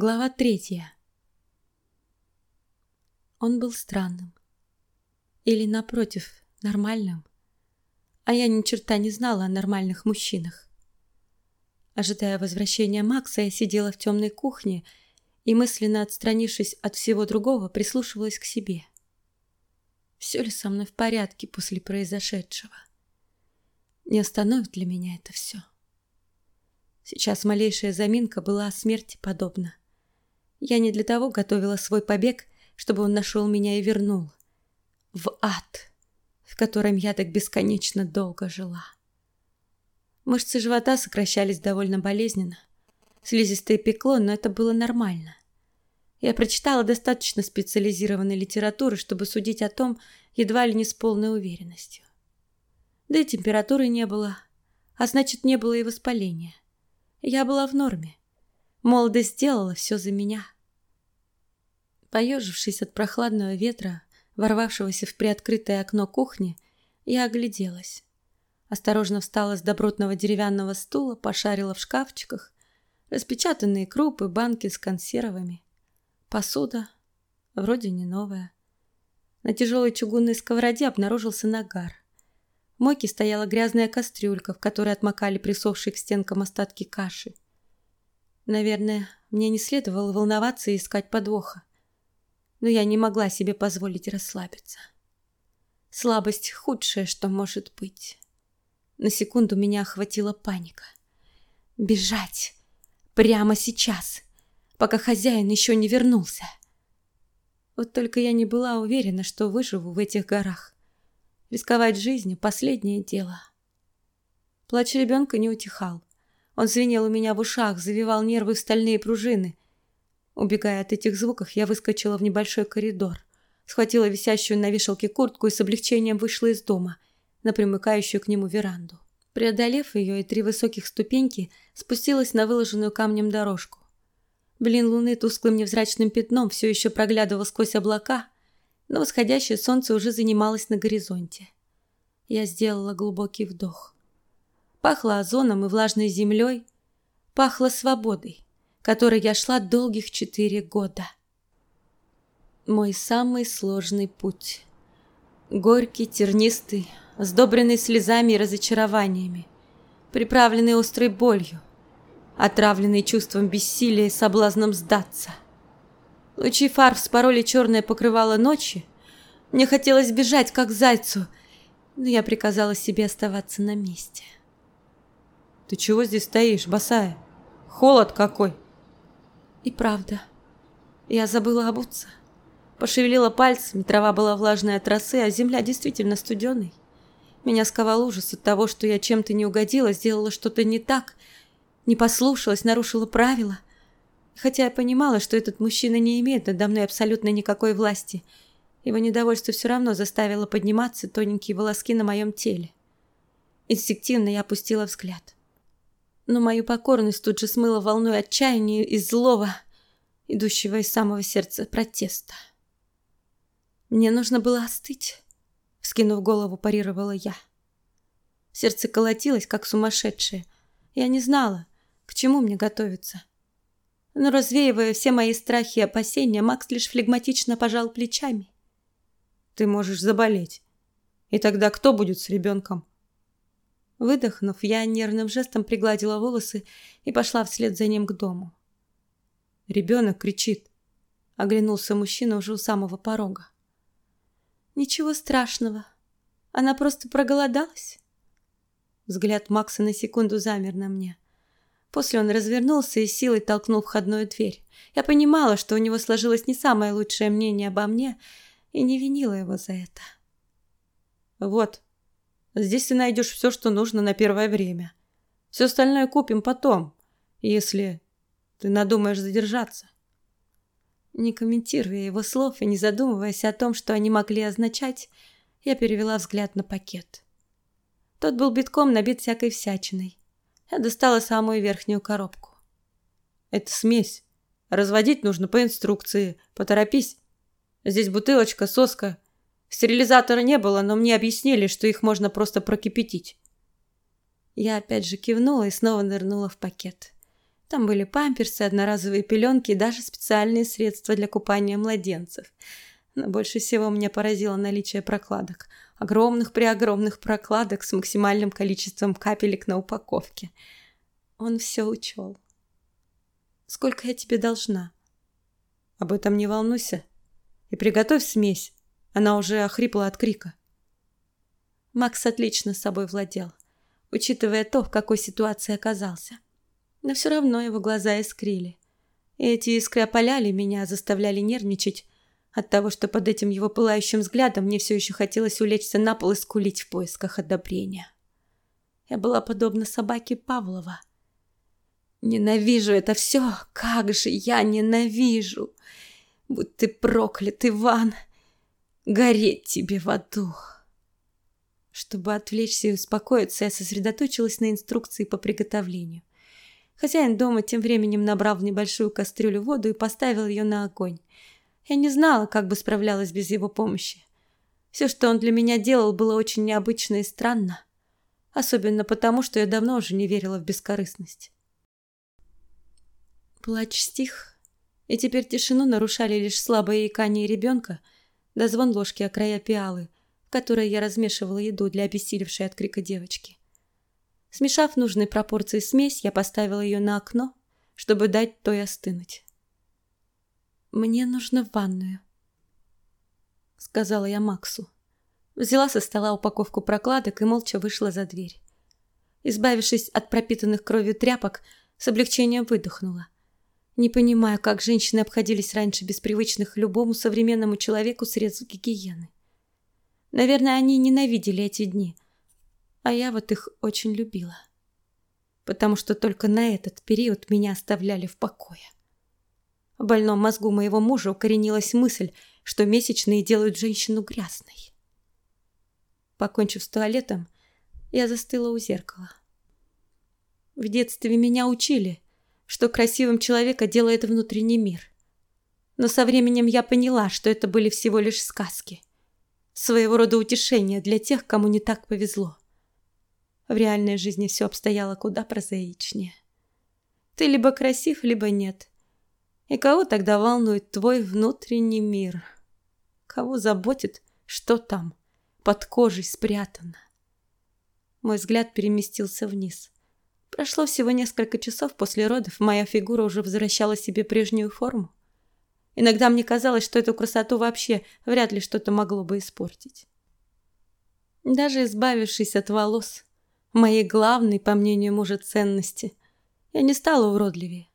Глава третья. Он был странным. Или, напротив, нормальным. А я ни черта не знала о нормальных мужчинах. Ожидая возвращения Макса, я сидела в темной кухне и, мысленно отстранившись от всего другого, прислушивалась к себе. Все ли со мной в порядке после произошедшего? Не остановит для меня это все. Сейчас малейшая заминка была смерти подобна. Я не для того готовила свой побег, чтобы он нашел меня и вернул. В ад, в котором я так бесконечно долго жила. Мышцы живота сокращались довольно болезненно. Слизистое пекло, но это было нормально. Я прочитала достаточно специализированной литературы, чтобы судить о том едва ли не с полной уверенностью. Да и температуры не было, а значит, не было и воспаления. Я была в норме. Молодость сделала все за меня. Поежившись от прохладного ветра, ворвавшегося в приоткрытое окно кухни, я огляделась. Осторожно встала с добротного деревянного стула, пошарила в шкафчиках. Распечатанные крупы, банки с консервами. Посуда, вроде не новая. На тяжелой чугунной сковороде обнаружился нагар. В мойке стояла грязная кастрюлька, в которой отмокали присохшие к стенкам остатки каши. Наверное, мне не следовало волноваться и искать подвоха. Но я не могла себе позволить расслабиться. Слабость — худшее, что может быть. На секунду меня охватила паника. Бежать! Прямо сейчас! Пока хозяин еще не вернулся. Вот только я не была уверена, что выживу в этих горах. Рисковать жизнью – последнее дело. Плач ребенка не утихал. Он звенел у меня в ушах, завивал нервы в стальные пружины. Убегая от этих звуков, я выскочила в небольшой коридор, схватила висящую на вешалке куртку и с облегчением вышла из дома, на примыкающую к нему веранду. Преодолев ее и три высоких ступеньки, спустилась на выложенную камнем дорожку. Блин луны тусклым невзрачным пятном все еще проглядывал сквозь облака – но восходящее солнце уже занималось на горизонте. Я сделала глубокий вдох. Пахло озоном и влажной землей, пахло свободой, которой я шла долгих четыре года. Мой самый сложный путь. Горький, тернистый, сдобренный слезами и разочарованиями, приправленный острой болью, отравленный чувством бессилия и соблазном сдаться — Лучи фар вспороли черное покрывало ночи. Мне хотелось бежать, как зайцу, но я приказала себе оставаться на месте. «Ты чего здесь стоишь, босая? Холод какой!» И правда, я забыла обуться. Пошевелила пальцами, трава была влажная от росы, а земля действительно студеной. Меня сковал ужас от того, что я чем-то не угодила, сделала что-то не так, не послушалась, нарушила правила. Хотя я понимала, что этот мужчина не имеет надо мной абсолютно никакой власти. Его недовольство все равно заставило подниматься тоненькие волоски на моем теле. Инстинктивно я опустила взгляд. Но мою покорность тут же смыла волной отчаяния и злого, идущего из самого сердца протеста. Мне нужно было остыть, вскинув голову, парировала я. Сердце колотилось, как сумасшедшее. Я не знала, к чему мне готовиться. Но развеивая все мои страхи и опасения, Макс лишь флегматично пожал плечами. Ты можешь заболеть. И тогда кто будет с ребенком? Выдохнув, я нервным жестом пригладила волосы и пошла вслед за ним к дому. Ребенок кричит. Оглянулся мужчина уже у самого порога. Ничего страшного. Она просто проголодалась. Взгляд Макса на секунду замер на мне. После он развернулся и силой толкнул входную дверь. Я понимала, что у него сложилось не самое лучшее мнение обо мне, и не винила его за это. «Вот, здесь ты найдешь все, что нужно на первое время. Все остальное купим потом, если ты надумаешь задержаться». Не комментируя его слов и не задумываясь о том, что они могли означать, я перевела взгляд на пакет. Тот был битком набит всякой всячиной. Я достала самую верхнюю коробку. Это смесь. Разводить нужно по инструкции. Поторопись. Здесь бутылочка, соска. Стерилизатора не было, но мне объяснили, что их можно просто прокипятить. Я опять же кивнула и снова нырнула в пакет. Там были памперсы, одноразовые пеленки и даже специальные средства для купания младенцев. Но больше всего меня поразило наличие прокладок. Огромных-преогромных прокладок с максимальным количеством капелек на упаковке. Он все учел. «Сколько я тебе должна?» «Об этом не волнуйся. И приготовь смесь. Она уже охрипла от крика». Макс отлично собой владел, учитывая то, в какой ситуации оказался но все равно его глаза искрили. И эти искры опаляли меня, заставляли нервничать от того, что под этим его пылающим взглядом мне все еще хотелось улечься на пол и скулить в поисках одобрения. Я была подобна собаке Павлова. Ненавижу это все, как же я ненавижу! Будь ты проклят, Иван! Гореть тебе в аду! Чтобы отвлечься и успокоиться, я сосредоточилась на инструкции по приготовлению. Хозяин дома тем временем набрал в небольшую кастрюлю воду и поставил ее на огонь. Я не знала, как бы справлялась без его помощи. Все, что он для меня делал, было очень необычно и странно. Особенно потому, что я давно уже не верила в бескорыстность. Плач стих, и теперь тишину нарушали лишь слабое икание ребенка да звон ложки о края пиалы, в которой я размешивала еду для обессилевшей от крика девочки. Смешав нужной пропорции смесь, я поставила ее на окно, чтобы дать той остынуть. «Мне нужно в ванную», — сказала я Максу. Взяла со стола упаковку прокладок и молча вышла за дверь. Избавившись от пропитанных кровью тряпок, с облегчением выдохнула. Не понимаю, как женщины обходились раньше без привычных любому современному человеку средств гигиены. Наверное, они ненавидели эти дни — а я вот их очень любила. Потому что только на этот период меня оставляли в покое. В больном мозгу моего мужа укоренилась мысль, что месячные делают женщину грязной. Покончив с туалетом, я застыла у зеркала. В детстве меня учили, что красивым человека делает внутренний мир. Но со временем я поняла, что это были всего лишь сказки. Своего рода утешение для тех, кому не так повезло. В реальной жизни все обстояло куда прозаичнее. Ты либо красив, либо нет. И кого тогда волнует твой внутренний мир? Кого заботит, что там, под кожей спрятано? Мой взгляд переместился вниз. Прошло всего несколько часов после родов, моя фигура уже возвращала себе прежнюю форму. Иногда мне казалось, что эту красоту вообще вряд ли что-то могло бы испортить. Даже избавившись от волос, моей главной, по мнению мужа, ценности. Я не стала уродливее.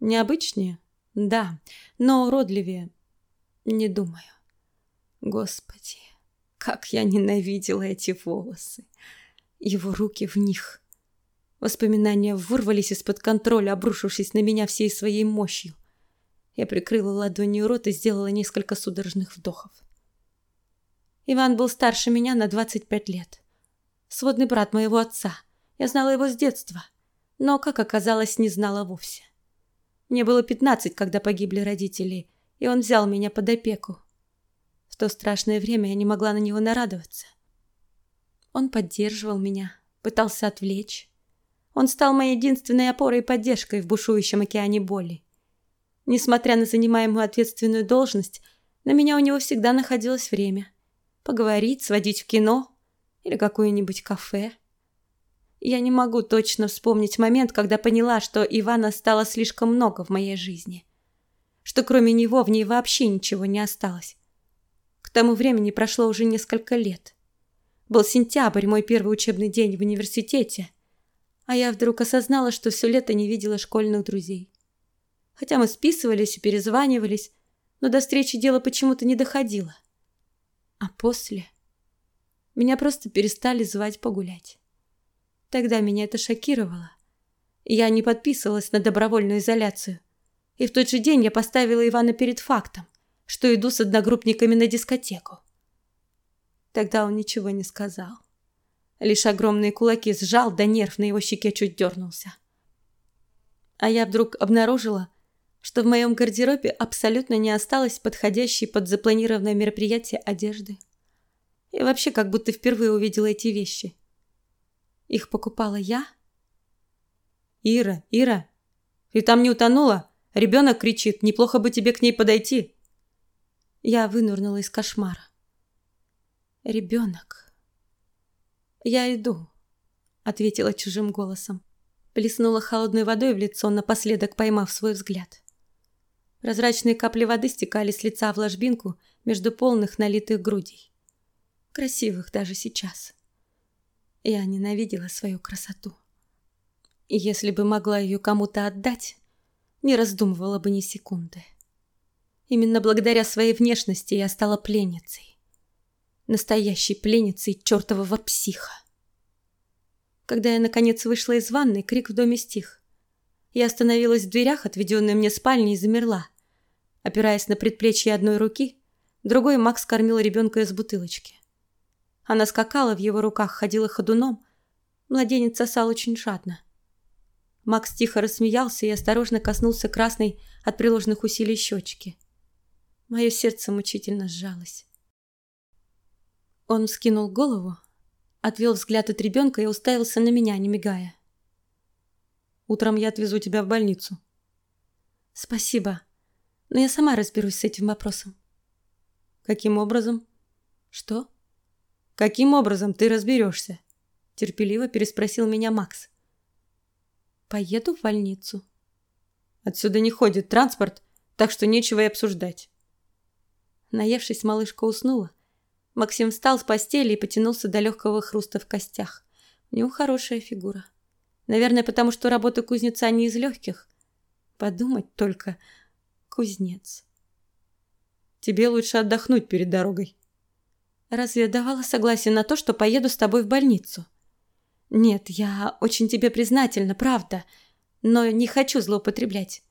Необычнее? Да, но уродливее не думаю. Господи, как я ненавидела эти волосы. Его руки в них. Воспоминания вырвались из-под контроля, обрушившись на меня всей своей мощью. Я прикрыла ладонью рот и сделала несколько судорожных вдохов. Иван был старше меня на 25 лет сводный брат моего отца. Я знала его с детства, но, как оказалось, не знала вовсе. Мне было пятнадцать, когда погибли родители, и он взял меня под опеку. В то страшное время я не могла на него нарадоваться. Он поддерживал меня, пытался отвлечь. Он стал моей единственной опорой и поддержкой в бушующем океане боли. Несмотря на занимаемую ответственную должность, на меня у него всегда находилось время. Поговорить, сводить в кино, или какое-нибудь кафе. Я не могу точно вспомнить момент, когда поняла, что Ивана стало слишком много в моей жизни. Что кроме него в ней вообще ничего не осталось. К тому времени прошло уже несколько лет. Был сентябрь, мой первый учебный день в университете, а я вдруг осознала, что все лето не видела школьных друзей. Хотя мы списывались и перезванивались, но до встречи дело почему-то не доходило. А после... Меня просто перестали звать погулять. Тогда меня это шокировало. Я не подписывалась на добровольную изоляцию. И в тот же день я поставила Ивана перед фактом, что иду с одногруппниками на дискотеку. Тогда он ничего не сказал. Лишь огромные кулаки сжал, да нерв на его щеке чуть дернулся. А я вдруг обнаружила, что в моем гардеробе абсолютно не осталось подходящей под запланированное мероприятие одежды. И вообще как будто впервые увидела эти вещи. Их покупала я? Ира, Ира, Ты там не утонула? Ребенок кричит, неплохо бы тебе к ней подойти. Я вынырнула из кошмара. Ребенок. Я иду, ответила чужим голосом. Плеснула холодной водой в лицо, напоследок поймав свой взгляд. Прозрачные капли воды стекали с лица в ложбинку между полных налитых грудей. Красивых даже сейчас. Я ненавидела свою красоту. И если бы могла ее кому-то отдать, не раздумывала бы ни секунды. Именно благодаря своей внешности я стала пленницей. Настоящей пленницей чертового психа. Когда я, наконец, вышла из ванной, крик в доме стих. Я остановилась в дверях, отведенной мне спальни, и замерла. Опираясь на предплечье одной руки, другой Макс кормил ребенка из бутылочки. Она скакала в его руках, ходила ходуном. Младенец сосал очень жадно. Макс тихо рассмеялся и осторожно коснулся красной от приложенных усилий щечки. Мое сердце мучительно сжалось. Он вскинул голову, отвел взгляд от ребенка и уставился на меня, не мигая. «Утром я отвезу тебя в больницу». «Спасибо, но я сама разберусь с этим вопросом». «Каким образом?» «Что?» «Каким образом ты разберешься?» Терпеливо переспросил меня Макс. Поеду в больницу. Отсюда не ходит транспорт, так что нечего и обсуждать. Наевшись, малышка уснула. Максим встал с постели и потянулся до легкого хруста в костях. У него хорошая фигура. Наверное, потому что работа кузнеца не из легких. Подумать только, кузнец. Тебе лучше отдохнуть перед дорогой. Разве я давала согласие на то, что поеду с тобой в больницу? Нет, я очень тебе признательна, правда, но не хочу злоупотреблять.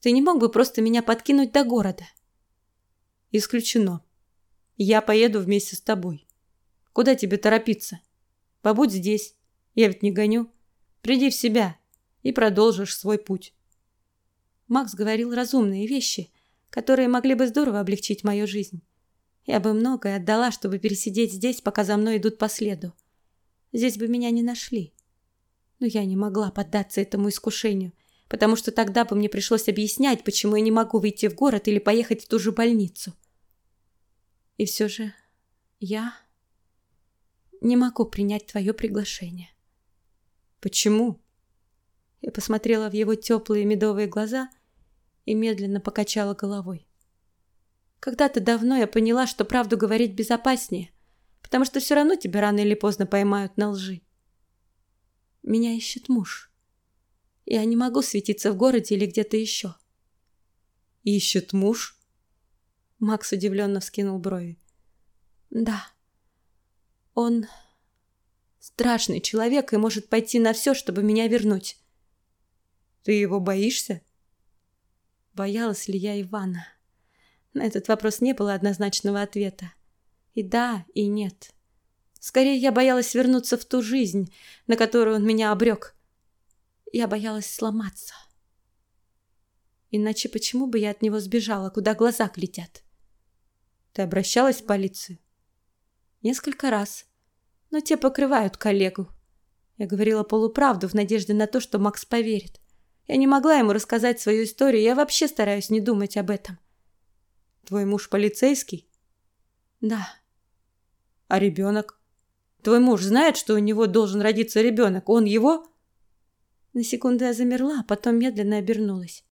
Ты не мог бы просто меня подкинуть до города? Исключено. Я поеду вместе с тобой. Куда тебе торопиться? Побудь здесь. Я ведь не гоню. Приди в себя и продолжишь свой путь. Макс говорил разумные вещи, которые могли бы здорово облегчить мою жизнь. Я бы многое отдала, чтобы пересидеть здесь, пока за мной идут по следу. Здесь бы меня не нашли. Но я не могла поддаться этому искушению, потому что тогда бы мне пришлось объяснять, почему я не могу выйти в город или поехать в ту же больницу. И все же я не могу принять твое приглашение. Почему? Я посмотрела в его теплые медовые глаза и медленно покачала головой. Когда-то давно я поняла, что правду говорить безопаснее – потому что все равно тебя рано или поздно поймают на лжи. Меня ищет муж. Я не могу светиться в городе или где-то еще. Ищет муж? Макс удивленно вскинул брови. Да. Он страшный человек и может пойти на все, чтобы меня вернуть. Ты его боишься? Боялась ли я Ивана? На этот вопрос не было однозначного ответа. И да, и нет. Скорее, я боялась вернуться в ту жизнь, на которую он меня обрек. Я боялась сломаться. Иначе почему бы я от него сбежала, куда глаза глядят? Ты обращалась в полицию? Несколько раз. Но те покрывают коллегу. Я говорила полуправду в надежде на то, что Макс поверит. Я не могла ему рассказать свою историю, я вообще стараюсь не думать об этом. Твой муж полицейский? Да. А ребенок? Твой муж знает, что у него должен родиться ребенок? Он его? На секунду я замерла, а потом медленно обернулась.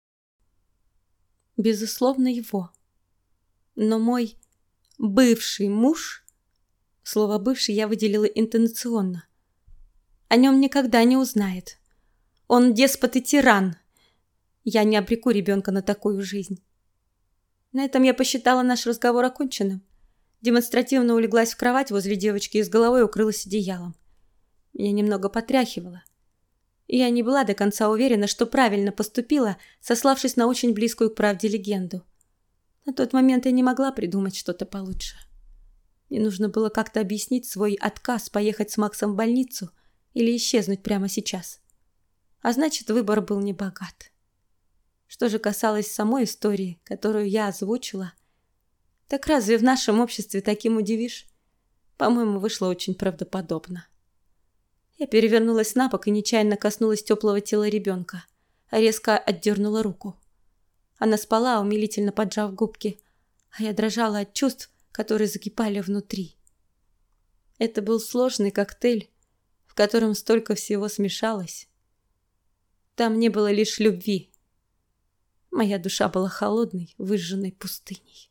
Безусловно, его. Но мой бывший муж... Слово «бывший» я выделила интонационно. О нем никогда не узнает. Он деспот и тиран. Я не обреку ребенка на такую жизнь. На этом я посчитала наш разговор оконченным демонстративно улеглась в кровать возле девочки и с головой укрылась одеялом. Меня немного потряхивало. Я не была до конца уверена, что правильно поступила, сославшись на очень близкую к правде легенду. На тот момент я не могла придумать что-то получше. Мне нужно было как-то объяснить свой отказ поехать с Максом в больницу или исчезнуть прямо сейчас. А значит, выбор был небогат. Что же касалось самой истории, которую я озвучила, так разве в нашем обществе таким удивишь? По-моему, вышло очень правдоподобно. Я перевернулась на бок и нечаянно коснулась теплого тела ребенка. резко отдернула руку. Она спала, умилительно поджав губки, а я дрожала от чувств, которые закипали внутри. Это был сложный коктейль, в котором столько всего смешалось. Там не было лишь любви. Моя душа была холодной, выжженной пустыней.